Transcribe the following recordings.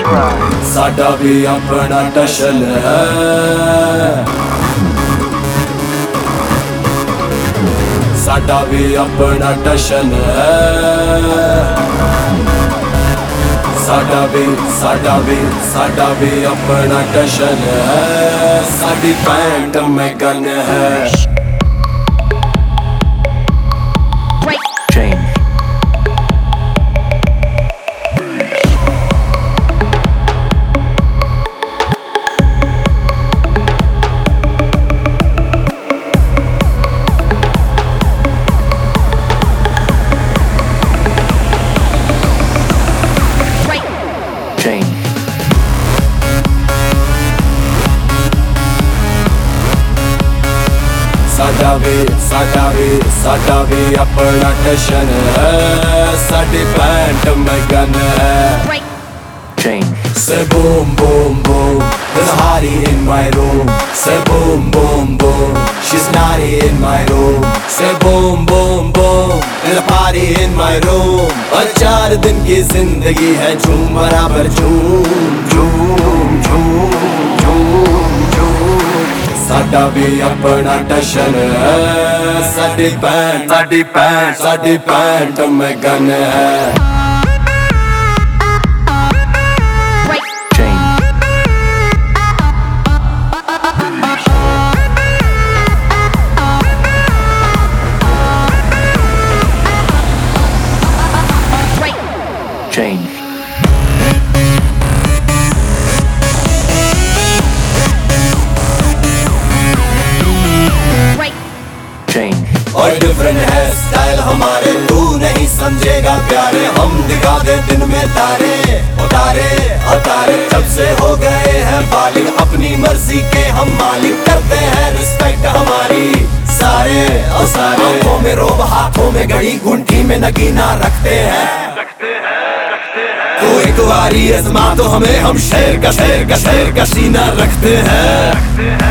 subscribe. ਸਾਡਾ ਵੀ ਆਪਣਾ ਟਸ਼ਨ ਹੈ ਸਾਡਾ ਵੀ ਆਪਣਾ ਟਸ਼ਨ ਹੈ ਸਾਡਾ ਵੀ ਸਾਡਾ ਵੀ ਸਾਡਾ ਵੀ ਆਪਣਾ ਟਸ਼ਨ ਹੈ ਸਾਡੀ ਪੈਂਟ ਮੈਂ ਗਨ ਹੈ ਸਾਡਾ ਵੀ ਸਾਡਾ ਵੀ ਸਾਡਾ ਵੀ ਆਪਣਾ ਟਸ਼ਨ ਹੈ ਸਾਡੀ ਪੈਂਟ ਮੈਂ ਗਨ ਹੈ Change. Say boom, boom, boom. There's a hottie in my room. Say boom, boom, boom. She's naughty in my room. Say boom, boom, boom. There's a party in my room. और चार दिन की जिंदगी है झूम बराबर झूम झूम ਸਾਡਾ ਵੀ ਆਪਣਾ ਟਸ਼ਨ ਹੈ ਸਾਡੀ ਪੈਂਟ ਸਾਡੀ ਪੈਂਟ ਸਾਡੀ ਪੈਂਟ ਮੈਂ ਗਨ ਹੈ Change. Change. Change. डिफरेंट है स्टाइल हमारे तू नहीं समझेगा प्यारे। हम दिखा दे दिन में तारे, उतारे उतारे जब से हो गए हैं बालिक अपनी मर्ज़ी के हम मालिक करते हैं रिस्पेक्ट हमारी। सारे और सारे आँखों में रोब, हाथों में घड़ी गुंठी में नगीना रखते हैं। तो एक बारी आजमा तो हमें हम शेर का शेर का शेर का सीना रखते हैं।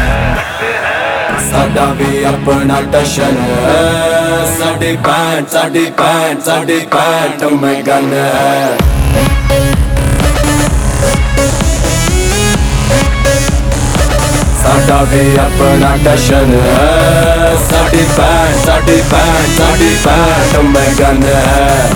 ਸਾਡਾ ਵੀ ਆਪਣਾ ਟਸ਼ਨ ਹੈ ਸਾਡੀ ਪੈਂਟ ਸਾਡੀ ਪੈਂਟ ਸਾਡੀ ਪੈਂਟ ਮੈਂ ਗਨ ਹੈ ਸਾਡਾ ਵੀ ਆਪਣਾ ਟਸ਼ਨ ਹੈ ਸਾਡੀ ਪੈਂਟ ਸਾਡੀ ਪੈਂਟ ਸਾਡੀ ਪੈਂਟ ਮੈਂ ਗਨ ਹੈ